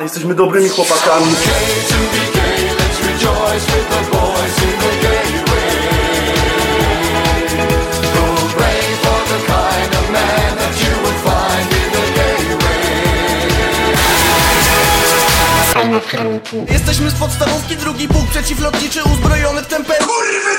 Jesteśmy dobrymi chłopakami. Jesteśmy z podstawówki, drugi pułk przeciwlotniczy uzbrojony w temper